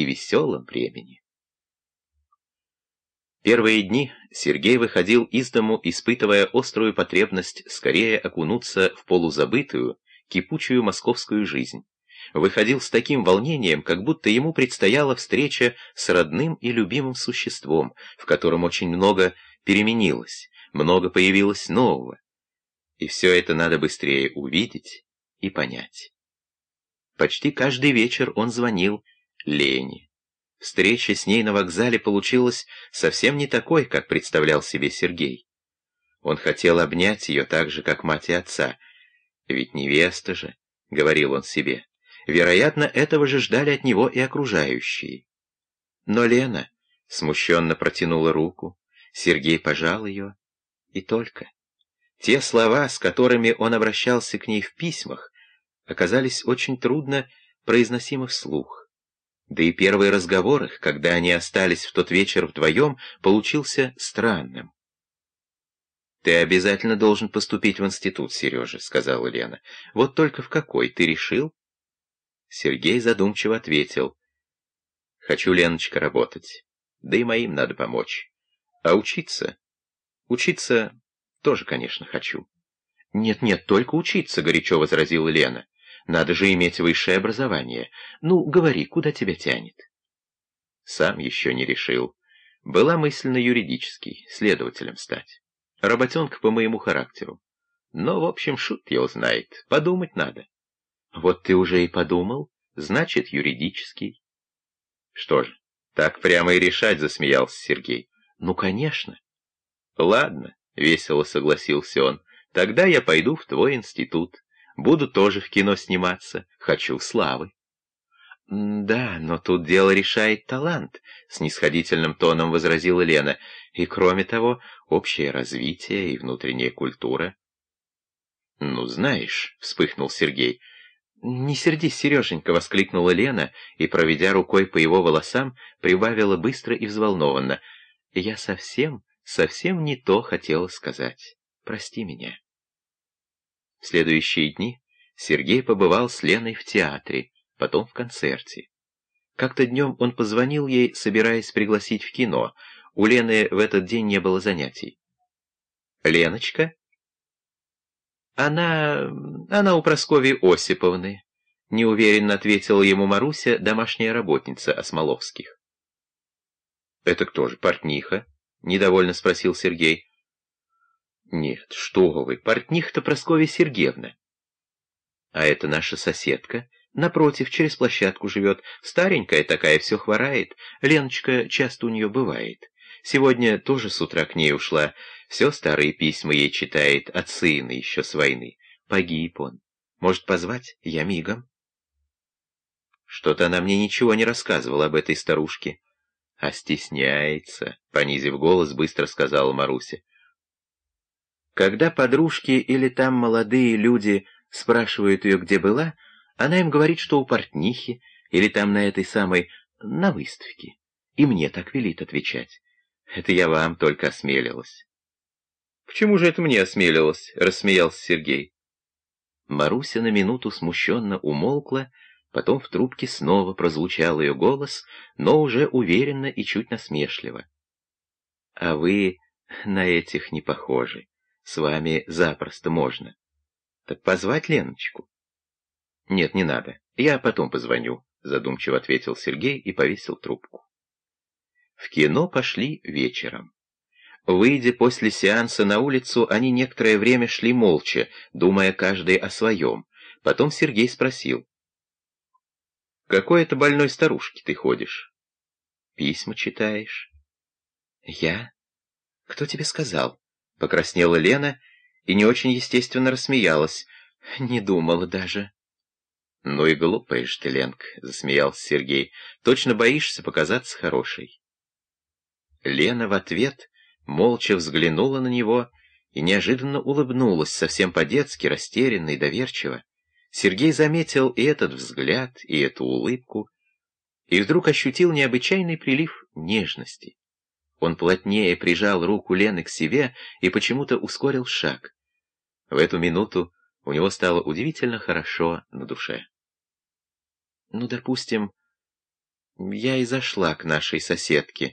и веселом времени. Первые дни Сергей выходил из дому, испытывая острую потребность скорее окунуться в полузабытую, кипучую московскую жизнь. Выходил с таким волнением, как будто ему предстояла встреча с родным и любимым существом, в котором очень много переменилось, много появилось нового. И все это надо быстрее увидеть и понять. Почти каждый вечер он звонил Лене. Встреча с ней на вокзале получилась совсем не такой, как представлял себе Сергей. Он хотел обнять ее так же, как мать и отца. Ведь невеста же, — говорил он себе. Вероятно, этого же ждали от него и окружающие. Но Лена смущенно протянула руку, Сергей пожал ее, и только. Те слова, с которыми он обращался к ней в письмах, оказались очень трудно произносимы вслух. Да и первый разговор их, когда они остались в тот вечер вдвоем, получился странным. «Ты обязательно должен поступить в институт, Сережа», — сказала Лена. «Вот только в какой, ты решил?» Сергей задумчиво ответил. «Хочу, Леночка, работать. Да и моим надо помочь. А учиться? Учиться тоже, конечно, хочу». «Нет-нет, только учиться», — горячо возразила Лена. Надо же иметь высшее образование. Ну, говори, куда тебя тянет? Сам еще не решил. Была мысль на юридический, следователем стать. Работенка по моему характеру. Но, в общем, шут его знает. Подумать надо. Вот ты уже и подумал. Значит, юридический. Что же, так прямо и решать, засмеялся Сергей. Ну, конечно. Ладно, весело согласился он. Тогда я пойду в твой институт. Буду тоже в кино сниматься. Хочу славы. «Да, но тут дело решает талант», — снисходительным тоном возразила Лена. «И кроме того, общее развитие и внутренняя культура». «Ну, знаешь», — вспыхнул Сергей. «Не сердись, Сереженька», — воскликнула Лена и, проведя рукой по его волосам, прибавила быстро и взволнованно. «Я совсем, совсем не то хотела сказать. Прости меня». В следующие дни Сергей побывал с Леной в театре, потом в концерте. Как-то днем он позвонил ей, собираясь пригласить в кино. У Лены в этот день не было занятий. «Леночка?» «Она... она у Прасковьи Осиповны», — неуверенно ответила ему Маруся, домашняя работница Осмоловских. «Это кто же, портниха?» — недовольно спросил Сергей. Нет, что вы, портних-то Прасковья Сергеевна. А это наша соседка. Напротив, через площадку живет. Старенькая такая, все хворает. Леночка часто у нее бывает. Сегодня тоже с утра к ней ушла. Все старые письма ей читает от сына еще с войны. Погиб он. Может, позвать? Я мигом. Что-то она мне ничего не рассказывала об этой старушке. А стесняется, понизив голос, быстро сказала Маруся. Когда подружки или там молодые люди спрашивают ее, где была, она им говорит, что у портнихи или там на этой самой, на выставке. И мне так велит отвечать. Это я вам только осмелилась. «Почему же это мне осмелилась?» — рассмеялся Сергей. Маруся на минуту смущенно умолкла, потом в трубке снова прозвучал ее голос, но уже уверенно и чуть насмешливо. «А вы на этих не похожи. С вами запросто можно. Так позвать Леночку? Нет, не надо. Я потом позвоню, задумчиво ответил Сергей и повесил трубку. В кино пошли вечером. Выйдя после сеанса на улицу, они некоторое время шли молча, думая каждый о своем. Потом Сергей спросил. «Какой это больной старушке ты ходишь?» «Письма читаешь?» «Я? Кто тебе сказал?» Покраснела Лена и не очень естественно рассмеялась. Не думала даже. «Ну и глупая ж ты, Ленка», — засмеялся Сергей. «Точно боишься показаться хорошей». Лена в ответ молча взглянула на него и неожиданно улыбнулась, совсем по-детски, растерянно и доверчиво. Сергей заметил и этот взгляд, и эту улыбку, и вдруг ощутил необычайный прилив нежности. Он плотнее прижал руку Лены к себе и почему-то ускорил шаг. В эту минуту у него стало удивительно хорошо на душе. Ну, допустим, я и зашла к нашей соседке.